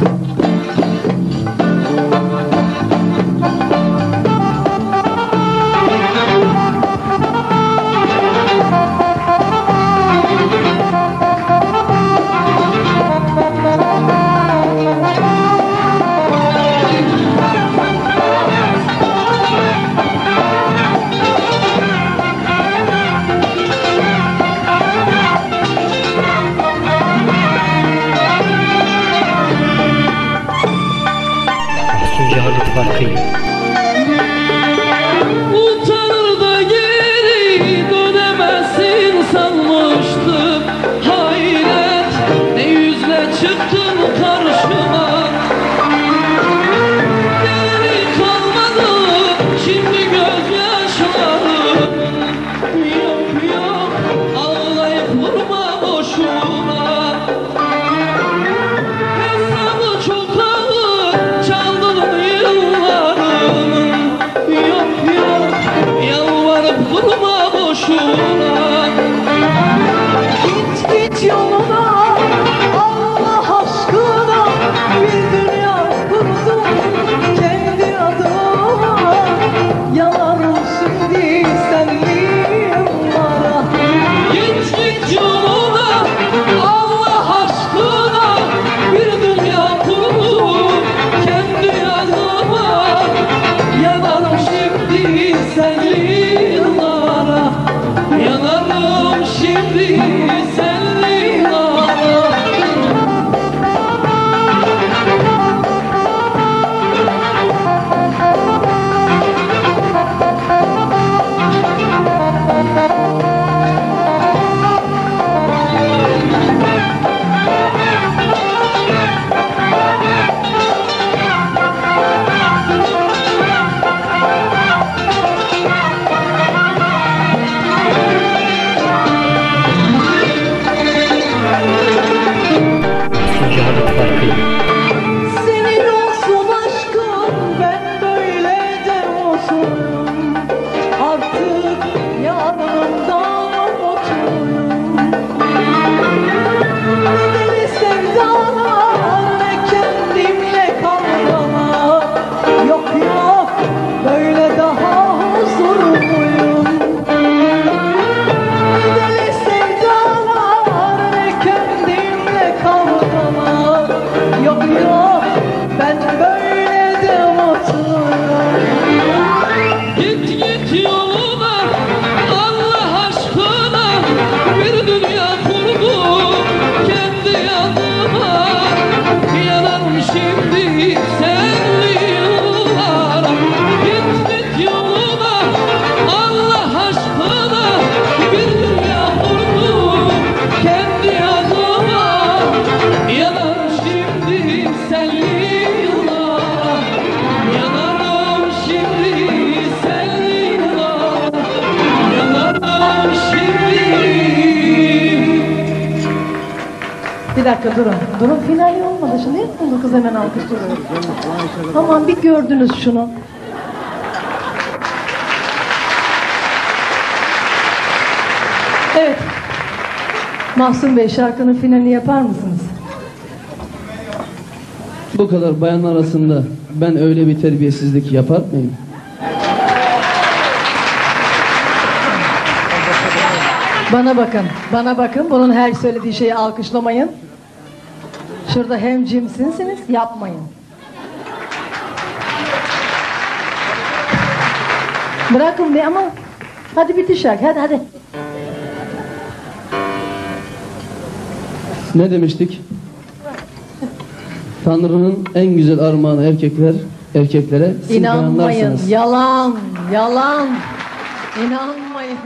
Mahsun cehalet The. Barquillo. Mahsun Bir dakika durun. Durun finali olmadı. Şimdi yaptın bu kız hemen alkışlıyor. Aman bir gördünüz şunu. Evet. Mahsun Bey şarkının finalini yapar mısınız? Bu kadar bayan arasında ben öyle bir terbiyesizlik yapar mıyım? Bana bakın. Bana bakın. Bunun her söylediği şeyi alkışlamayın. Şurada hem cimsinsiniz. Yapmayın. Bırakın bir ama hadi bitir şarkı. Hadi hadi. Ne demiştik? Tanrı'nın en güzel armağanı erkekler erkeklere siz İnanmayın. bayanlarsınız. Yalan. Yalan. İnanmayın.